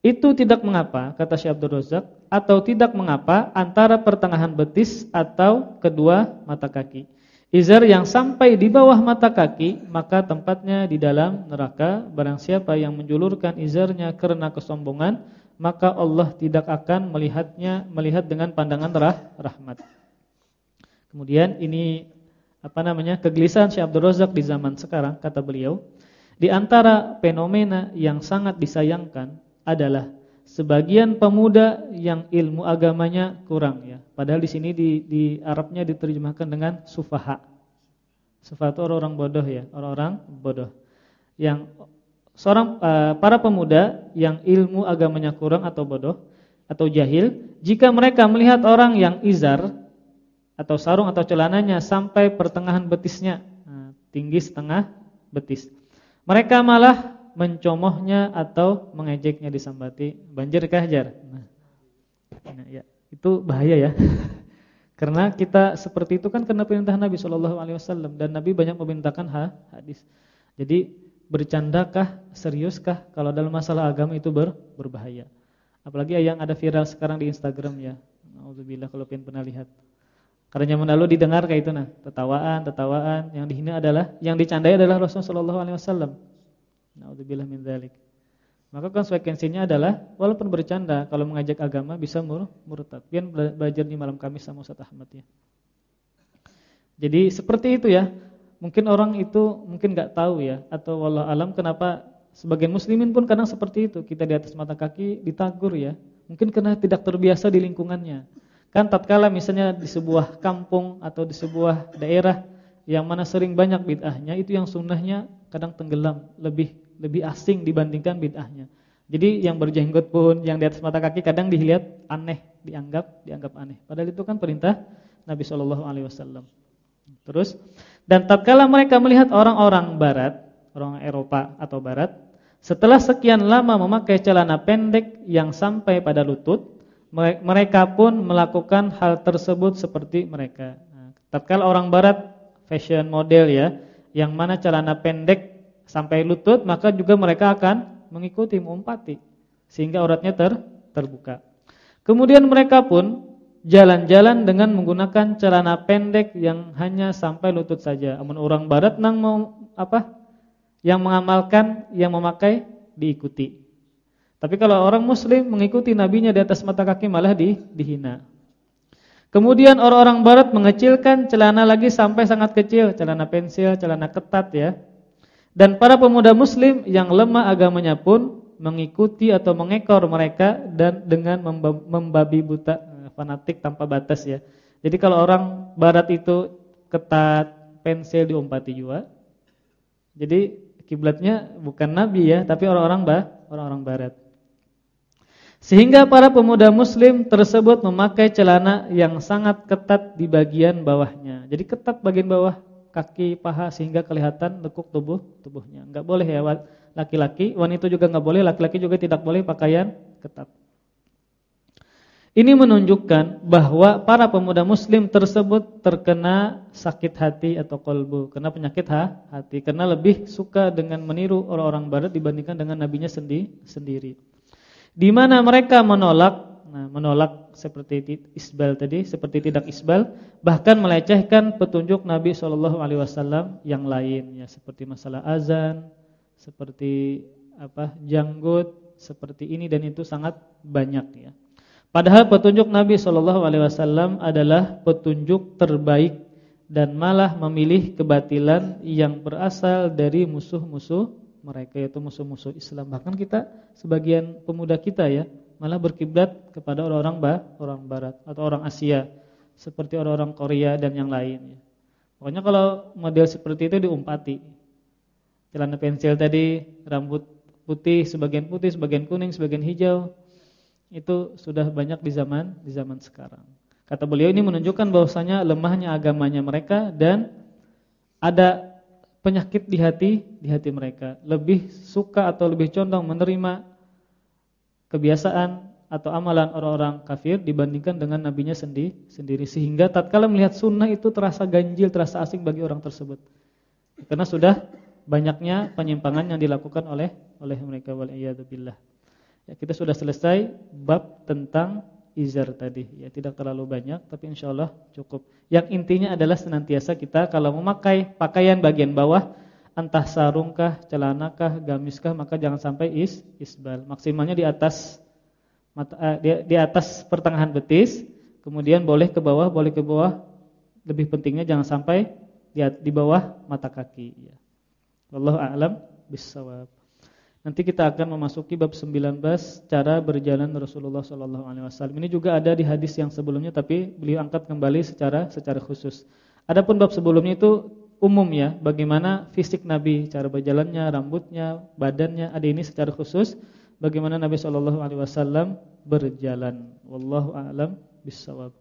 Itu tidak mengapa, kata Syekh Abdul Razak, atau tidak mengapa antara pertengahan betis atau kedua mata kaki. Izar yang sampai di bawah mata kaki, maka tempatnya di dalam neraka. Barang siapa yang menjulurkan izarnya karena kesombongan, maka Allah tidak akan melihatnya melihat dengan pandangan rah, rahmat. Kemudian ini apa namanya? kegelisahan Syekh Abdul Razak di zaman sekarang kata beliau, di antara fenomena yang sangat disayangkan adalah sebagian pemuda yang ilmu agamanya kurang ya. Padahal di sini di di Arabnya diterjemahkan dengan sufaha. Sufaha itu orang-orang bodoh ya, orang-orang bodoh. Yang seorang uh, para pemuda yang ilmu agamanya kurang atau bodoh atau jahil, jika mereka melihat orang yang izar atau sarung atau celananya sampai pertengahan betisnya, nah, tinggi setengah betis. Mereka malah mencomohnya atau mengejeknya disambati banjir kahjar. Nah, nah ya, itu bahaya ya. Karena kita seperti itu kan karena perintah Nabi Shallallahu alaihi wasallam dan Nabi banyak memerintahkan ha, hadis. Jadi bercandakah, seriuskah kalau dalam masalah agama itu ber, berbahaya. Apalagi yang ada viral sekarang di Instagram ya. Alhamdulillah kalau pengen pernah lihat. Karena zaman lalu didengar kayak itu nah, tertawaan, tertawaan, yang dihina adalah yang dicandai adalah Rasulullah Shallallahu alaihi wasallam. Nauzubillah min dzalik. Maka konsekuensinya adalah walaupun bercanda kalau mengajak agama bisa mur murtad. Pian belajar di malam Kamis sama Ustaz Ahmad ya. Jadi seperti itu ya. Mungkin orang itu mungkin nggak tahu ya atau wallah alam kenapa sebagian muslimin pun kadang seperti itu. Kita di atas mata kaki ditagur ya. Mungkin karena tidak terbiasa di lingkungannya. Kan tatkala misalnya di sebuah kampung atau di sebuah daerah yang mana sering banyak bid'ahnya itu yang sunnahnya kadang tenggelam, lebih lebih asing dibandingkan bid'ahnya. Jadi yang berjenggot pun, yang di atas mata kaki kadang dilihat aneh, dianggap dianggap aneh. Padahal itu kan perintah Nabi Shallallahu alaihi wasallam. Terus dan tatkala mereka melihat orang-orang barat, orang Eropa atau barat, setelah sekian lama memakai celana pendek yang sampai pada lutut, mereka pun melakukan hal tersebut seperti mereka. Nah, tatkala orang barat fashion model ya, yang mana celana pendek sampai lutut, maka juga mereka akan mengikuti mengumpati sehingga auratnya ter terbuka. Kemudian mereka pun jalan-jalan dengan menggunakan celana pendek yang hanya sampai lutut saja. Amun orang barat nang mau apa? Yang mengamalkan, yang memakai diikuti. Tapi kalau orang muslim mengikuti nabinya di atas mata kaki malah di, dihina. Kemudian orang-orang barat mengecilkan celana lagi sampai sangat kecil, celana pensil, celana ketat ya. Dan para pemuda muslim yang lemah agamanya pun mengikuti atau mengekor mereka dan dengan membabi buta eh, fanatik tanpa batas ya. Jadi kalau orang barat itu ketat, pensil diumpati juga. Jadi kiblatnya bukan nabi ya, tapi orang-orang bah, orang-orang barat. Sehingga para pemuda muslim tersebut memakai celana yang sangat ketat di bagian bawahnya. Jadi ketat bagian bawah kaki, paha sehingga kelihatan lekuk tubuh tubuhnya. Enggak boleh ya laki-laki, wanita juga enggak boleh, laki-laki juga tidak boleh pakaian ketat. Ini menunjukkan bahwa para pemuda muslim tersebut terkena sakit hati atau kolbu, kena penyakit ha, hati karena lebih suka dengan meniru orang-orang barat dibandingkan dengan nabinya sendi, sendiri. Di mana mereka menolak Nah, menolak seperti isbal tadi, seperti tidak isbal, bahkan melecehkan petunjuk Nabi Shallallahu alaihi wasallam yang lain ya, seperti masalah azan, seperti apa? janggut, seperti ini dan itu sangat banyak ya. Padahal petunjuk Nabi wasallam adalah petunjuk terbaik dan malah memilih kebatilan yang berasal dari musuh-musuh mereka yaitu musuh-musuh Islam. Bahkan kita sebagian pemuda kita ya malah berkiblat kepada orang-orang ba, orang barat atau orang Asia seperti orang-orang Korea dan yang lain ya. Pokoknya kalau model seperti itu diumpati. Celana pensil tadi, rambut putih, sebagian putih, sebagian kuning, sebagian hijau. Itu sudah banyak di zaman di zaman sekarang. Kata beliau ini menunjukkan bahwasanya lemahnya agamanya mereka dan ada penyakit di hati di hati mereka. Lebih suka atau lebih condong menerima kebiasaan atau amalan orang-orang kafir dibandingkan dengan nabinya sendiri sendiri sehingga tatkala melihat sunnah itu terasa ganjil, terasa asing bagi orang tersebut. Karena sudah banyaknya penyimpangan yang dilakukan oleh oleh mereka wal. Ya, kita sudah selesai bab tentang izar tadi. Ya, tidak terlalu banyak tapi insyaallah cukup. Yang intinya adalah senantiasa kita kalau memakai pakaian bagian bawah entah sarungkah, celanakah, gamiskah, maka jangan sampai is isbal. Maksimalnya di atas mata, eh, di, di atas pertengahan betis, kemudian boleh ke bawah, boleh ke bawah. Lebih pentingnya jangan sampai di, di bawah mata kaki ya. Wallahu a'lam bissawab. Nanti kita akan memasuki bab 19 cara berjalan Rasulullah sallallahu alaihi wasallam. Ini juga ada di hadis yang sebelumnya tapi beliau angkat kembali secara secara khusus. Adapun bab sebelumnya itu umum ya, bagaimana fisik Nabi, cara berjalannya, rambutnya, badannya. Ada ini secara khusus bagaimana Nabi Shallallahu alaihi wasallam berjalan. Wallahu a'lam bishawab.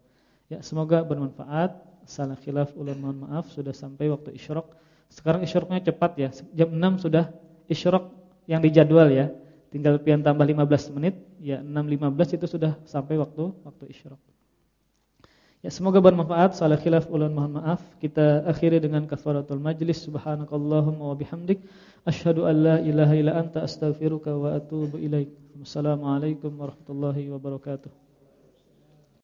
Ya, semoga bermanfaat. Salah khilaf ulun mohon maaf sudah sampai waktu isyraq. Sekarang isyraqnya cepat ya. Jam 6 sudah isyraq yang dijadwal ya. Tinggal pian tambah 15 menit, ya 6.15 itu sudah sampai waktu waktu isyraq. Ya semoga bermanfaat. Salah khilaf ulun mohon maaf. Kita akhiri dengan kafaratul majlis. Subhanakallahumma wa bihamdik asyhadu an la ilaha illa anta astaghfiruka wa atubu ilaik. Wassalamualaikum warahmatullahi wabarakatuh.